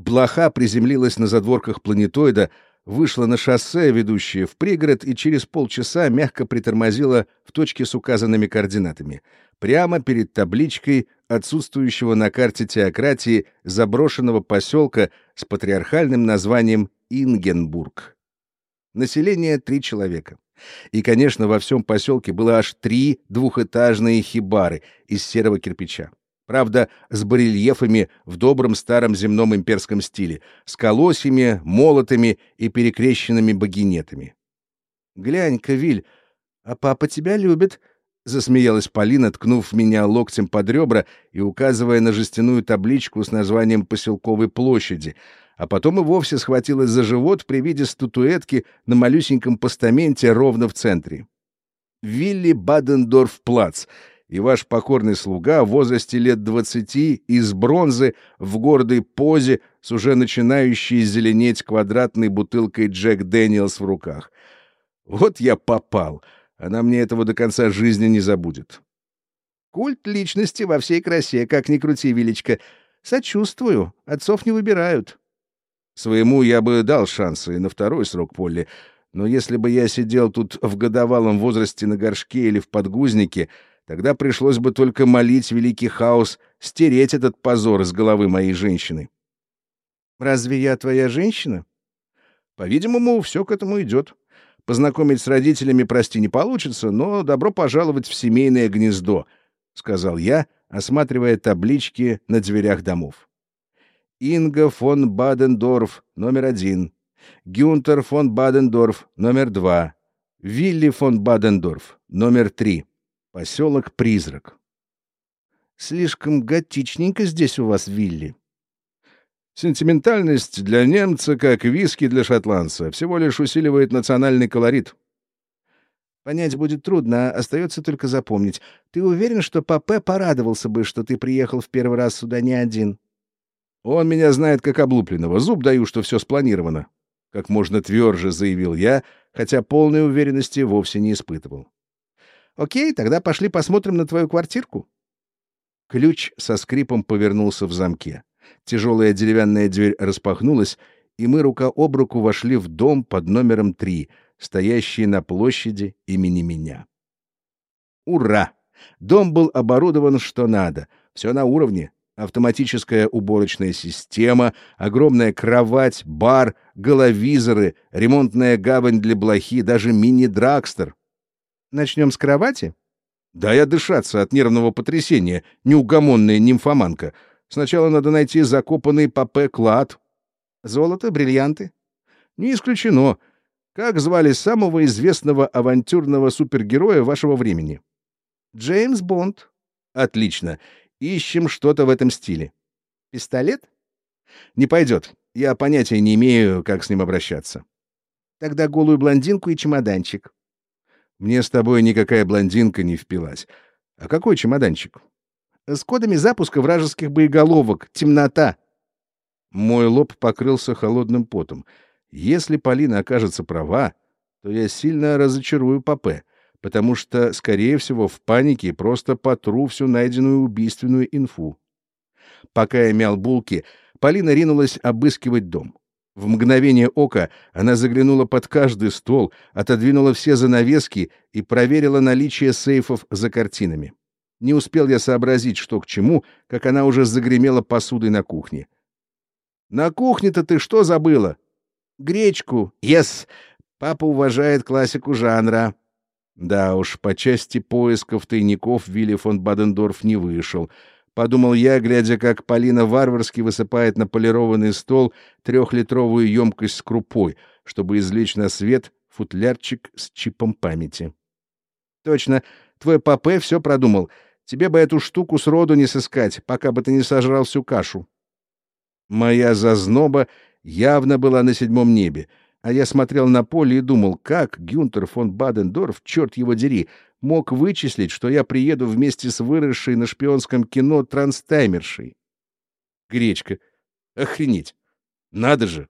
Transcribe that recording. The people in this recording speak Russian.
Блоха приземлилась на задворках планетоида, вышла на шоссе, ведущее в пригород, и через полчаса мягко притормозила в точке с указанными координатами, прямо перед табличкой отсутствующего на карте теократии заброшенного поселка с патриархальным названием Ингенбург. Население — три человека. И, конечно, во всем поселке было аж три двухэтажные хибары из серого кирпича. Правда, с барельефами в добром старом земном имперском стиле, с колосьями, молотами и перекрещенными багинетами. «Глянь-ка, Виль, а папа тебя любит», — засмеялась Полина, ткнув меня локтем под ребра и указывая на жестяную табличку с названием поселковой площади, а потом и вовсе схватилась за живот при виде статуэтки на малюсеньком постаменте ровно в центре. «Вилли Бадендорф-Плац», и ваш покорный слуга в возрасте лет двадцати из бронзы в гордой позе с уже начинающей зеленеть квадратной бутылкой Jack Daniel's в руках. Вот я попал. Она мне этого до конца жизни не забудет. Культ личности во всей красе, как ни крути, Вилечка. Сочувствую. Отцов не выбирают. Своему я бы дал шансы и на второй срок Полли, но если бы я сидел тут в годовалом возрасте на горшке или в подгузнике, тогда пришлось бы только молить великий хаос стереть этот позор с головы моей женщины. Разве я твоя женщина? По-видимому, все к этому идет. Познакомить с родителями, прости, не получится, но добро пожаловать в семейное гнездо, — сказал я, осматривая таблички на дверях домов. Инга фон Бадендорф, номер один. Гюнтер фон Бадендорф, номер два. Вилли фон Бадендорф, номер три. Поселок Призрак. Слишком готичненько здесь у вас, Вилли. Сентиментальность для немца, как виски для шотландца, всего лишь усиливает национальный колорит. Понять будет трудно, а остается только запомнить. Ты уверен, что Папе порадовался бы, что ты приехал в первый раз сюда не один? Он меня знает как облупленного. Зуб даю, что все спланировано. Как можно тверже заявил я, хотя полной уверенности вовсе не испытывал. Окей, тогда пошли посмотрим на твою квартирку. Ключ со скрипом повернулся в замке. Тяжелая деревянная дверь распахнулась, и мы рука об руку вошли в дом под номером три, стоящий на площади имени меня. Ура! Дом был оборудован что надо. Все на уровне автоматическая уборочная система, огромная кровать, бар, головизоры, ремонтная гавань для блохи, даже мини-драгстер. Начнем с кровати? Да я дышаться от нервного потрясения, неугомонная нимфоманка. Сначала надо найти закопанный папе клад. Золото, бриллианты? Не исключено. Как звали самого известного авантюрного супергероя вашего времени? Джеймс Бонд. Отлично. Ищем что-то в этом стиле. Пистолет? Не пойдет. Я понятия не имею, как с ним обращаться. Тогда голую блондинку и чемоданчик. Мне с тобой никакая блондинка не впилась. А какой чемоданчик? С кодами запуска вражеских боеголовок. Темнота. Мой лоб покрылся холодным потом. Если Полина окажется права, то я сильно разочарую Папе потому что, скорее всего, в панике просто потру всю найденную убийственную инфу. Пока я мял булки, Полина ринулась обыскивать дом. В мгновение ока она заглянула под каждый стол, отодвинула все занавески и проверила наличие сейфов за картинами. Не успел я сообразить, что к чему, как она уже загремела посудой на кухне. «На кухне-то ты что забыла?» «Гречку. Yes. Папа уважает классику жанра. Да уж, по части поисков тайников Вилли фон Бадендорф не вышел. Подумал я, глядя, как Полина варварски высыпает на полированный стол трехлитровую емкость с крупой, чтобы извлечь на свет футлярчик с чипом памяти. Точно, твой папе все продумал. Тебе бы эту штуку сроду не сыскать, пока бы ты не сожрал всю кашу. Моя зазноба явно была на седьмом небе — а я смотрел на поле и думал, как Гюнтер фон Бадендорф, черт его дери, мог вычислить, что я приеду вместе с выросшей на шпионском кино транстаймершей. Гречка. Охренеть. Надо же.